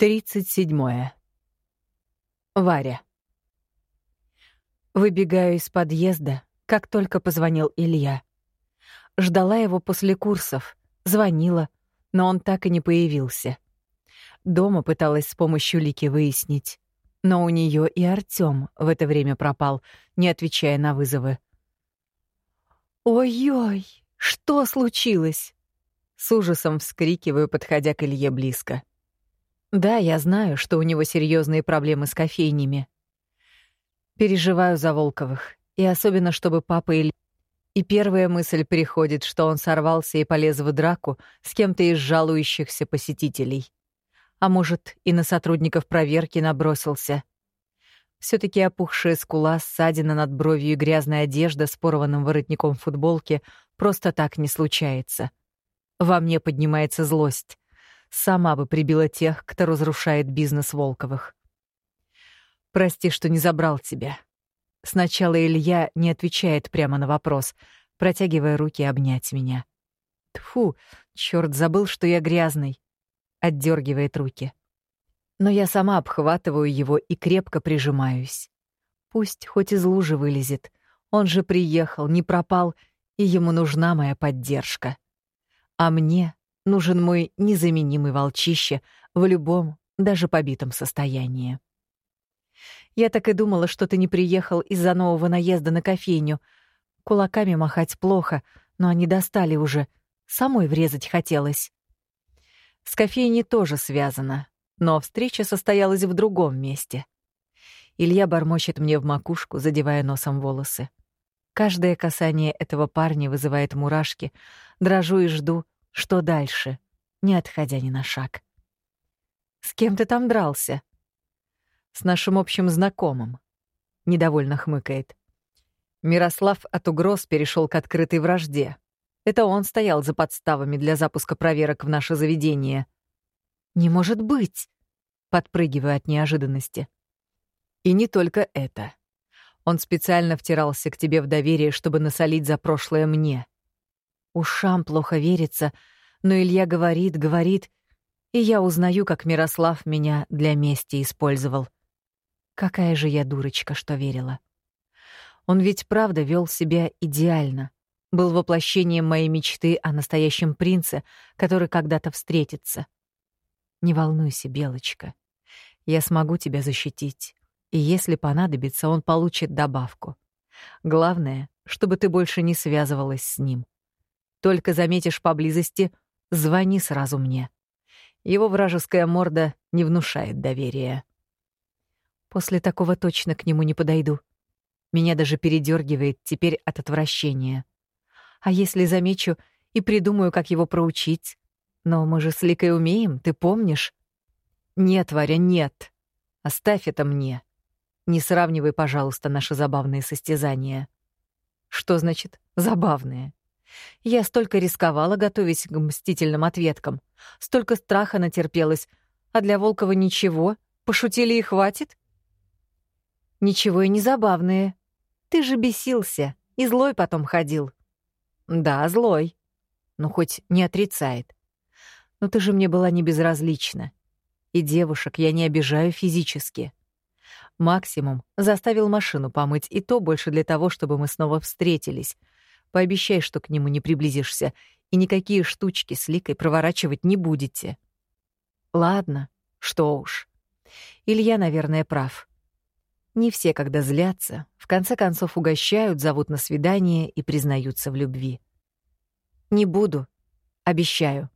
37. Варя. Выбегаю из подъезда, как только позвонил Илья. Ждала его после курсов, звонила, но он так и не появился. Дома пыталась с помощью Лики выяснить, но у нее и Артём в это время пропал, не отвечая на вызовы. «Ой-ой, что случилось?» С ужасом вскрикиваю, подходя к Илье близко. Да, я знаю, что у него серьезные проблемы с кофейнями. Переживаю за Волковых, и особенно, чтобы папа или... И первая мысль приходит, что он сорвался и полез в драку с кем-то из жалующихся посетителей. А может, и на сотрудников проверки набросился. все таки опухшая скула, ссадина над бровью и грязная одежда с порванным воротником футболки просто так не случается. Во мне поднимается злость сама бы прибила тех, кто разрушает бизнес Волковых. «Прости, что не забрал тебя». Сначала Илья не отвечает прямо на вопрос, протягивая руки обнять меня. Тфу, черт, забыл, что я грязный. Отдергивает руки. Но я сама обхватываю его и крепко прижимаюсь. Пусть хоть из лужи вылезет. Он же приехал, не пропал, и ему нужна моя поддержка. А мне Нужен мой незаменимый волчище в любом, даже побитом состоянии. Я так и думала, что ты не приехал из-за нового наезда на кофейню. Кулаками махать плохо, но они достали уже. Самой врезать хотелось. С кофейней тоже связано, но встреча состоялась в другом месте. Илья бормочет мне в макушку, задевая носом волосы. Каждое касание этого парня вызывает мурашки. Дрожу и жду, что дальше, не отходя ни на шаг? «С кем ты там дрался?» «С нашим общим знакомым», — недовольно хмыкает. Мирослав от угроз перешел к открытой вражде. Это он стоял за подставами для запуска проверок в наше заведение. «Не может быть!» — подпрыгивая от неожиданности. И не только это. Он специально втирался к тебе в доверие, чтобы насолить за прошлое мне. Ушам плохо верится, но Илья говорит, говорит, и я узнаю, как Мирослав меня для мести использовал. Какая же я дурочка, что верила. Он ведь правда вел себя идеально, был воплощением моей мечты о настоящем принце, который когда-то встретится. Не волнуйся, Белочка. Я смогу тебя защитить. И если понадобится, он получит добавку. Главное, чтобы ты больше не связывалась с ним. Только заметишь поблизости, звони сразу мне. Его вражеская морда не внушает доверия. После такого точно к нему не подойду. Меня даже передергивает теперь от отвращения. А если замечу и придумаю, как его проучить? Но мы же с Ликой умеем, ты помнишь? Нет, Варя, нет. Оставь это мне. Не сравнивай, пожалуйста, наши забавные состязания. Что значит «забавные»? Я столько рисковала, готовясь к мстительным ответкам. Столько страха натерпелась. А для Волкова ничего. Пошутили и хватит? Ничего и не забавные. Ты же бесился. И злой потом ходил. Да, злой. Но хоть не отрицает. Но ты же мне была не безразлична. И девушек я не обижаю физически. Максимум заставил машину помыть, и то больше для того, чтобы мы снова встретились — Пообещай, что к нему не приблизишься, и никакие штучки с Ликой проворачивать не будете. Ладно, что уж. Илья, наверное, прав. Не все, когда злятся, в конце концов угощают, зовут на свидание и признаются в любви. Не буду, обещаю.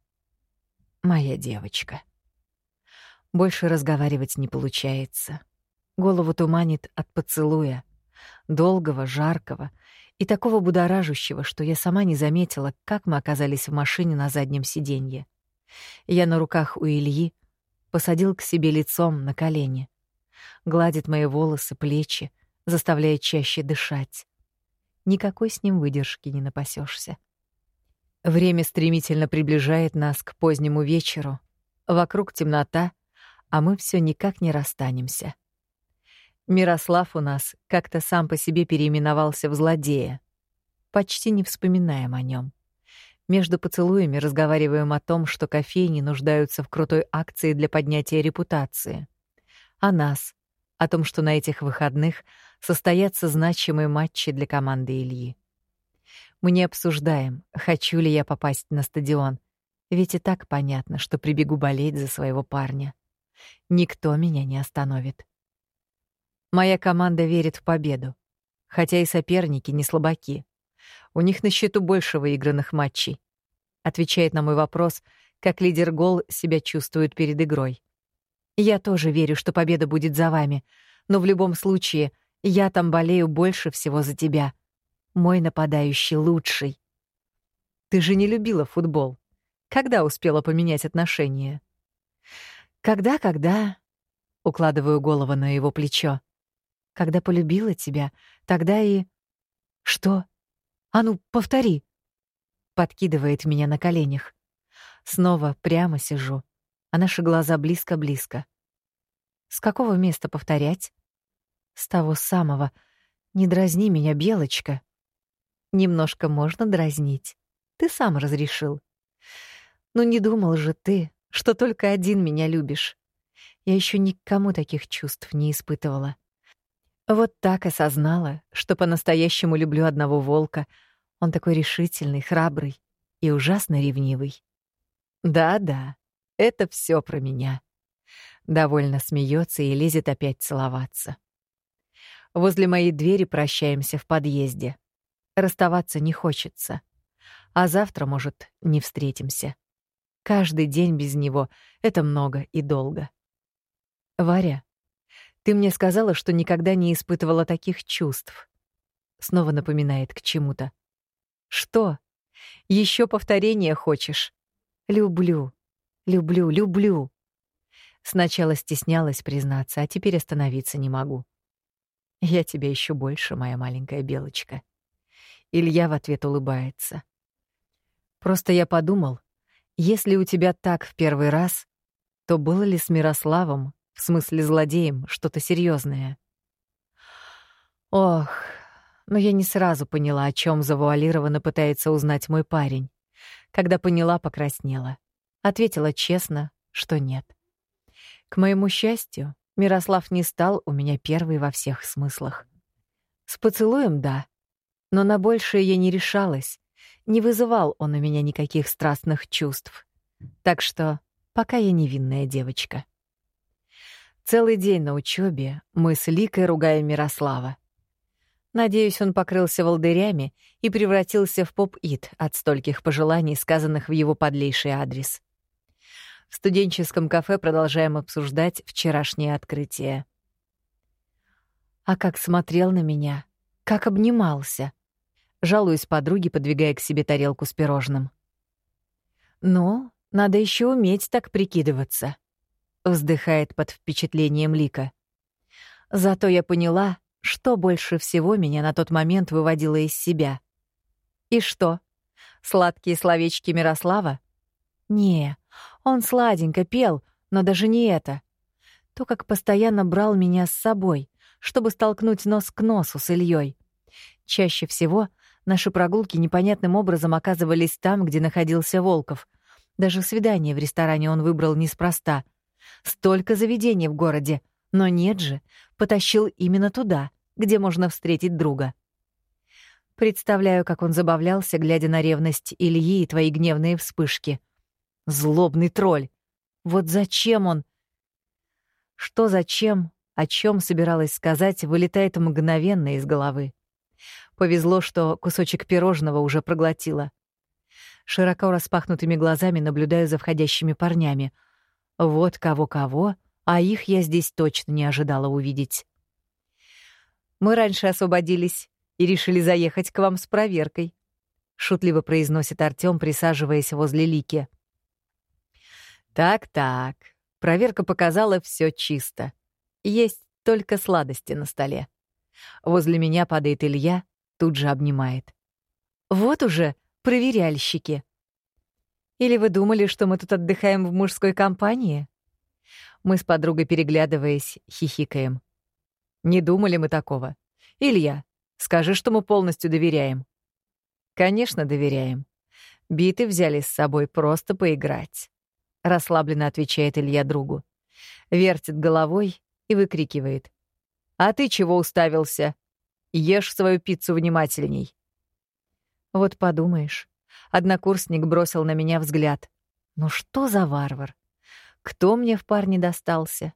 Моя девочка. Больше разговаривать не получается. Голову туманит от поцелуя, долгого, жаркого — и такого будоражущего, что я сама не заметила, как мы оказались в машине на заднем сиденье. Я на руках у Ильи, посадил к себе лицом на колени. Гладит мои волосы, плечи, заставляет чаще дышать. Никакой с ним выдержки не напасешься. Время стремительно приближает нас к позднему вечеру. Вокруг темнота, а мы все никак не расстанемся. Мирослав у нас как-то сам по себе переименовался в злодея. Почти не вспоминаем о нем. Между поцелуями разговариваем о том, что кофейни нуждаются в крутой акции для поднятия репутации. О нас, о том, что на этих выходных состоятся значимые матчи для команды Ильи. Мы не обсуждаем, хочу ли я попасть на стадион, ведь и так понятно, что прибегу болеть за своего парня. Никто меня не остановит. Моя команда верит в победу, хотя и соперники не слабаки. У них на счету больше выигранных матчей. Отвечает на мой вопрос, как лидер гол себя чувствует перед игрой. Я тоже верю, что победа будет за вами, но в любом случае я там болею больше всего за тебя. Мой нападающий лучший. Ты же не любила футбол. Когда успела поменять отношения? Когда-когда? Укладываю голову на его плечо. Когда полюбила тебя, тогда и... Что? А ну, повтори. Подкидывает меня на коленях. Снова прямо сижу, а наши глаза близко-близко. С какого места повторять? С того самого. Не дразни меня, белочка. Немножко можно дразнить. Ты сам разрешил. Но не думал же ты, что только один меня любишь. Я еще никому таких чувств не испытывала. Вот так осознала, что по-настоящему люблю одного волка. Он такой решительный, храбрый и ужасно ревнивый. Да-да, это все про меня. Довольно смеется и лезет опять целоваться. Возле моей двери прощаемся в подъезде. Расставаться не хочется. А завтра, может, не встретимся. Каждый день без него — это много и долго. Варя, ты мне сказала, что никогда не испытывала таких чувств. Снова напоминает к чему-то. Что? Еще повторение хочешь? Люблю, люблю, люблю. Сначала стеснялась признаться, а теперь остановиться не могу. Я тебя еще больше, моя маленькая белочка. Илья в ответ улыбается. Просто я подумал, если у тебя так в первый раз, то было ли с Мирославом в смысле злодеем, что-то серьезное. Ох, но я не сразу поняла, о чем завуалированно пытается узнать мой парень. Когда поняла, покраснела. Ответила честно, что нет. К моему счастью, Мирослав не стал у меня первый во всех смыслах. С поцелуем — да, но на большее я не решалась. Не вызывал он у меня никаких страстных чувств. Так что пока я невинная девочка. Целый день на учебе мы с Ликой ругаем Мирослава. Надеюсь, он покрылся волдырями и превратился в поп-ит от стольких пожеланий, сказанных в его подлейший адрес. В студенческом кафе продолжаем обсуждать вчерашнее открытие. А как смотрел на меня, как обнимался. Жалуюсь подруге, подвигая к себе тарелку с пирожным. «Ну, надо еще уметь так прикидываться», вздыхает под впечатлением Лика. Зато я поняла, что больше всего меня на тот момент выводило из себя. И что? Сладкие словечки Мирослава? Не, он сладенько пел, но даже не это. То, как постоянно брал меня с собой, чтобы столкнуть нос к носу с Ильей. Чаще всего наши прогулки непонятным образом оказывались там, где находился Волков. Даже свидание в ресторане он выбрал неспроста — Столько заведений в городе, но нет же, потащил именно туда, где можно встретить друга. Представляю, как он забавлялся, глядя на ревность Ильи и твои гневные вспышки. Злобный тролль. Вот зачем он? Что зачем, о чем собиралась сказать, вылетает мгновенно из головы. Повезло, что кусочек пирожного уже проглотила. Широко распахнутыми глазами наблюдаю за входящими парнями — вот кого-кого, а их я здесь точно не ожидала увидеть. «Мы раньше освободились и решили заехать к вам с проверкой», — шутливо произносит Артём, присаживаясь возле Лики. «Так-так, проверка показала все чисто. Есть только сладости на столе. Возле меня падает Илья, тут же обнимает. Вот уже проверяльщики. Или вы думали, что мы тут отдыхаем в мужской компании? Мы с подругой, переглядываясь, хихикаем. Не думали мы такого. Илья, скажи, что мы полностью доверяем. Конечно, доверяем. Биты взяли с собой просто поиграть. Расслабленно отвечает Илья другу. Вертит головой и выкрикивает. «А ты чего уставился? Ешь свою пиццу внимательней». Вот подумаешь, однокурсник бросил на меня взгляд. Ну что за варвар? Кто мне в парне достался?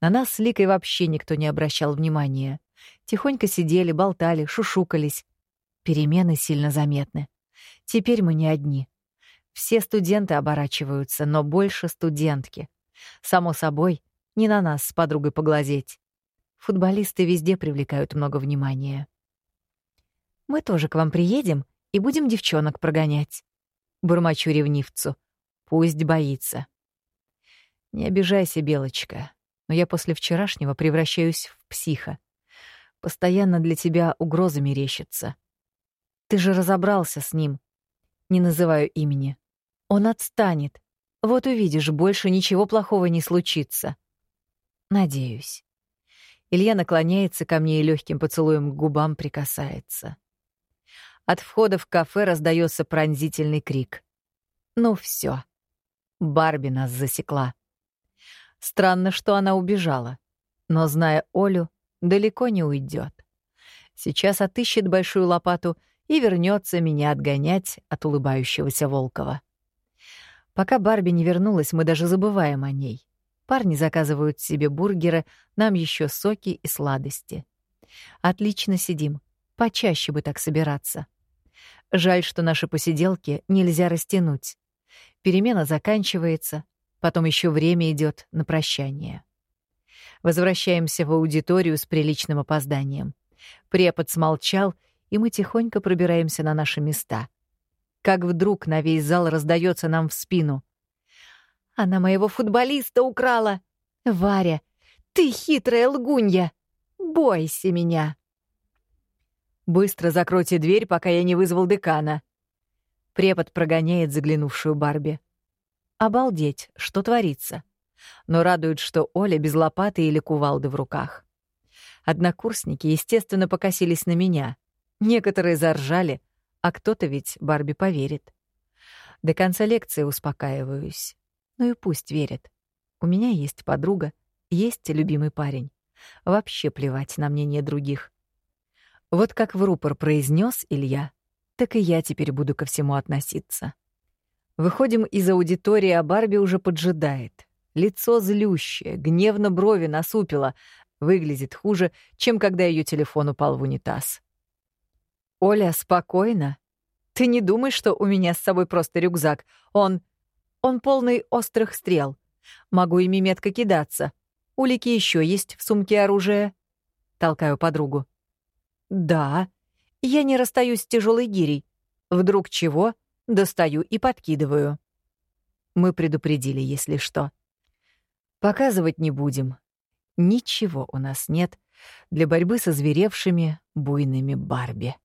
На нас с Ликой вообще никто не обращал внимания. Тихонько сидели, болтали, шушукались. Перемены сильно заметны. Теперь мы не одни. Все студенты оборачиваются, но больше студентки. Само собой, не на нас с подругой поглазеть. Футболисты везде привлекают много внимания. Мы тоже к вам приедем и будем девчонок прогонять. Бурмочу ревнивцу. Пусть боится. Не обижайся, Белочка, но я после вчерашнего превращаюсь в психа. Постоянно для тебя угроза мерещится. Ты же разобрался с ним. Не называю имени. Он отстанет. Вот увидишь, больше ничего плохого не случится. Надеюсь. Илья наклоняется ко мне и легким поцелуем к губам прикасается. От входа в кафе раздается пронзительный крик. Ну все. Барби нас засекла. Странно, что она убежала. Но, зная Олю, далеко не уйдет. Сейчас отыщет большую лопату и вернется меня отгонять от улыбающегося Волкова. Пока Барби не вернулась, мы даже забываем о ней. Парни заказывают себе бургеры, нам еще соки и сладости. Отлично сидим. Почаще бы так собираться. Жаль, что наши посиделки нельзя растянуть. Перемена заканчивается, потом еще время идет на прощание. Возвращаемся в аудиторию с приличным опозданием. Препод смолчал, и мы тихонько пробираемся на наши места. Как вдруг на весь зал раздается нам в спину. Она моего футболиста украла. Варя, ты хитрая лгунья. Бойся меня. Быстро закройте дверь, пока я не вызвал декана. Препод прогоняет заглянувшую Барби. Обалдеть, что творится. Но радует, что Оля без лопаты или кувалды в руках. Однокурсники, естественно, покосились на меня. Некоторые заржали, а кто-то ведь Барби поверит. До конца лекции успокаиваюсь. Ну и пусть верят. У меня есть подруга, есть любимый парень. Вообще плевать на мнение других. Вот как в рупор произнес Илья, так и я теперь буду ко всему относиться. Выходим из аудитории, а Барби уже поджидает. Лицо злющее, гневно брови насупило, выглядит хуже, чем когда ее телефон упал в унитаз. «Оля, спокойно. Ты не думай, что у меня с собой просто рюкзак. Он он полный острых стрел. Могу ими метко кидаться. Улики еще есть в сумке оружия. Толкаю подругу. Да, я не расстаюсь с тяжелой гирей. Вдруг чего, достаю и подкидываю. Мы предупредили, если что. Показывать не будем. Ничего у нас нет для борьбы со зверевшими буйными Барби.